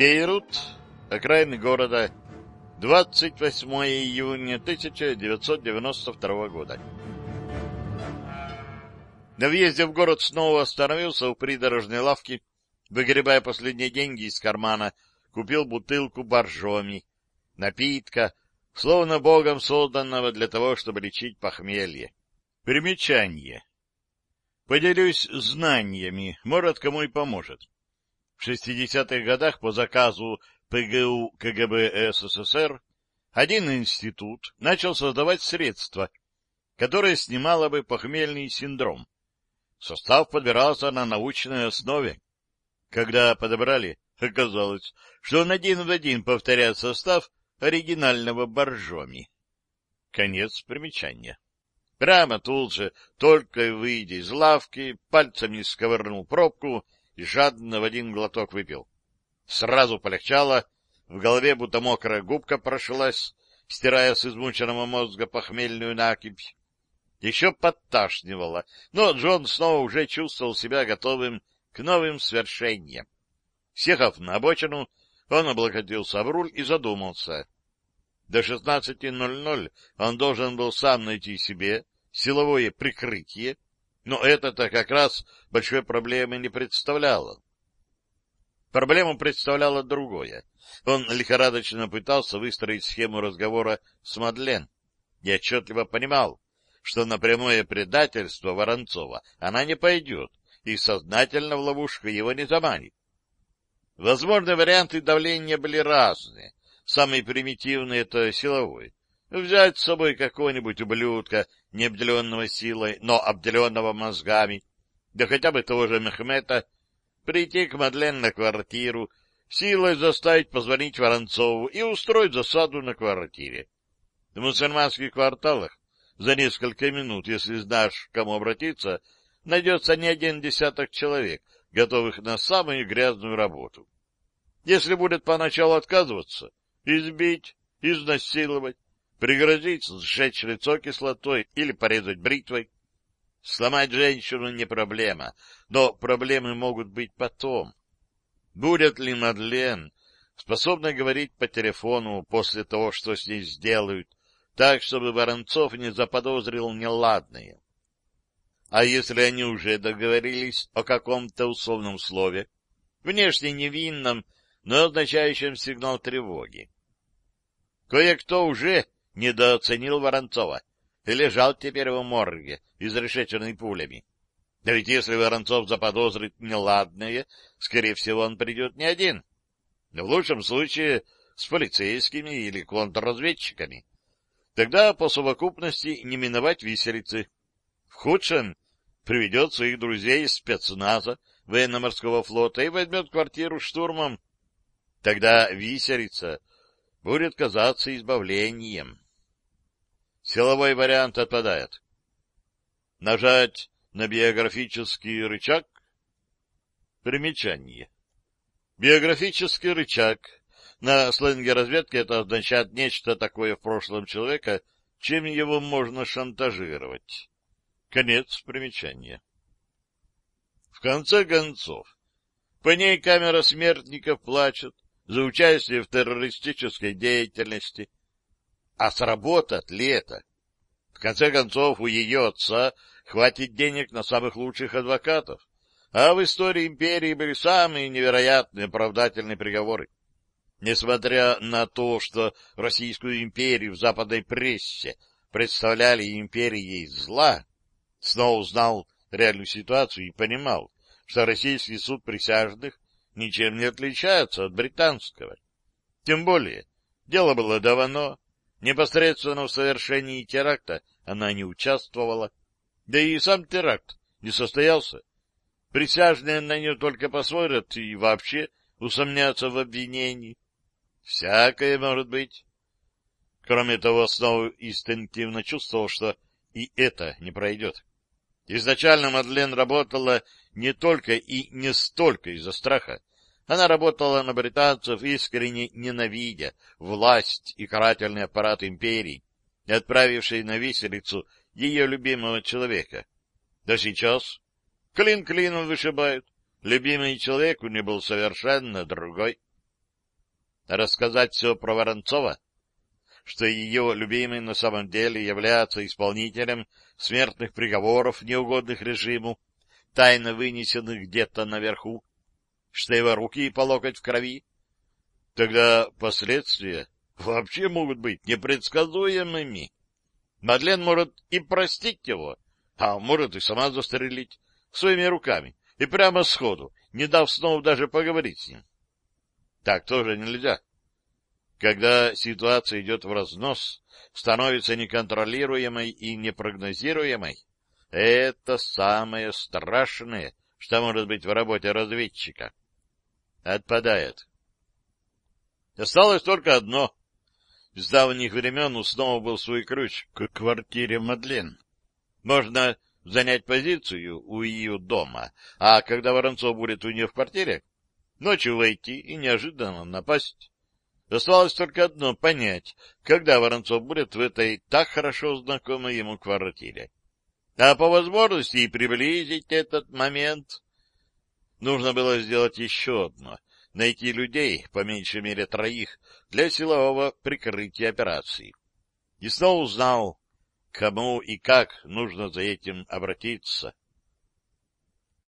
Бейрут, окраины города, 28 июня 1992 года. На въезде в город снова остановился у придорожной лавки, выгребая последние деньги из кармана, купил бутылку боржоми, напитка, словно богом созданного для того, чтобы лечить похмелье. Примечание. Поделюсь знаниями, может, кому и поможет. В 60-х годах по заказу ПГУ КГБ СССР один институт начал создавать средства, которые снимало бы похмельный синдром. Состав подбирался на научной основе. Когда подобрали, оказалось, что он один в один повторяет состав оригинального боржоми. Конец примечания. Прямо тут же, только выйдя из лавки, пальцами сковырнул пробку и жадно в один глоток выпил. Сразу полегчало, в голове будто мокрая губка прошлась, стирая с измученного мозга похмельную накипь. Еще подташнивало, но Джон снова уже чувствовал себя готовым к новым свершениям. Съехав на обочину, он облокотился в руль и задумался. До 16.00 он должен был сам найти себе силовое прикрытие, но это-то как раз большой проблемы не представляло. Проблему представляло другое. Он лихорадочно пытался выстроить схему разговора с Мадлен и отчетливо понимал, что на прямое предательство Воронцова она не пойдет и сознательно в ловушку его не заманит. Возможные варианты давления были разные. Самый примитивный — это силовой. Взять с собой какого-нибудь ублюдка, не обделенного силой, но обделенного мозгами, да хотя бы того же Мехмета, прийти к Мадлен на квартиру, силой заставить позвонить Воронцову и устроить засаду на квартире. В мусульманских кварталах за несколько минут, если знаешь, к кому обратиться, найдется не один десяток человек, готовых на самую грязную работу. Если будет поначалу отказываться, избить, изнасиловать, пригрозить сжечь лицо кислотой или порезать бритвой. Сломать женщину не проблема, но проблемы могут быть потом. Будет ли Мадлен способна говорить по телефону после того, что с ней сделают, так, чтобы Воронцов не заподозрил неладное? А если они уже договорились о каком-то условном слове, внешне невинном, но означающем сигнал тревоги? Кое-кто уже недооценил Воронцова и лежал теперь в морге, изрешеченный пулями. Да ведь если Воронцов заподозрит неладное, скорее всего, он придет не один. В лучшем случае с полицейскими или контрразведчиками. Тогда по совокупности не миновать виселицы. В худшем приведет своих друзей из спецназа военно-морского флота и возьмет квартиру штурмом. Тогда виселица будет казаться избавлением. Силовой вариант отпадает. Нажать на биографический рычаг? Примечание. Биографический рычаг. На сленге разведки это означает нечто такое в прошлом человека, чем его можно шантажировать. Конец примечания. В конце концов, по ней камера смертников плачет за участие в террористической деятельности, а сработает ли это? В конце концов, у ее отца хватит денег на самых лучших адвокатов, а в истории империи были самые невероятные оправдательные приговоры. Несмотря на то, что Российскую империю в западной прессе представляли империей зла, Сноу знал реальную ситуацию и понимал, что российский суд присяжных ничем не отличается от британского. Тем более, дело было давно, Непосредственно в совершении теракта она не участвовала. Да и сам теракт не состоялся. Присяжные на нее только посмотрят и вообще усомнятся в обвинении. Всякое может быть. Кроме того, снова инстинктивно чувствовал, что и это не пройдет. Изначально Мадлен работала не только и не столько из-за страха, она работала на британцев, искренне ненавидя власть и карательный аппарат империи, отправивший на виселицу ее любимого человека. Да сейчас клин клином вышибают. Любимый человек у нее был совершенно другой. Рассказать все про Воронцова? Что ее любимый на самом деле является исполнителем смертных приговоров, неугодных режиму, тайно вынесенных где-то наверху? Что его руки по локоть в крови? Тогда последствия вообще могут быть непредсказуемыми. Мадлен может и простить его, а может и сама застрелить своими руками и прямо сходу, не дав снова даже поговорить с ним. Так тоже нельзя. Когда ситуация идет в разнос, становится неконтролируемой и непрогнозируемой, это самое страшное, что может быть в работе разведчика. Отпадает. Осталось только одно. С давних времен у снова был свой ключ к квартире Мадлен. Можно занять позицию у ее дома, а когда Воронцов будет у нее в квартире, ночью войти и неожиданно напасть. Оставалось только одно — понять, когда Воронцов будет в этой так хорошо знакомой ему квартире. А по возможности и приблизить этот момент. Нужно было сделать еще одно — найти людей, по меньшей мере троих, для силового прикрытия операции. И снова узнал, кому и как нужно за этим обратиться.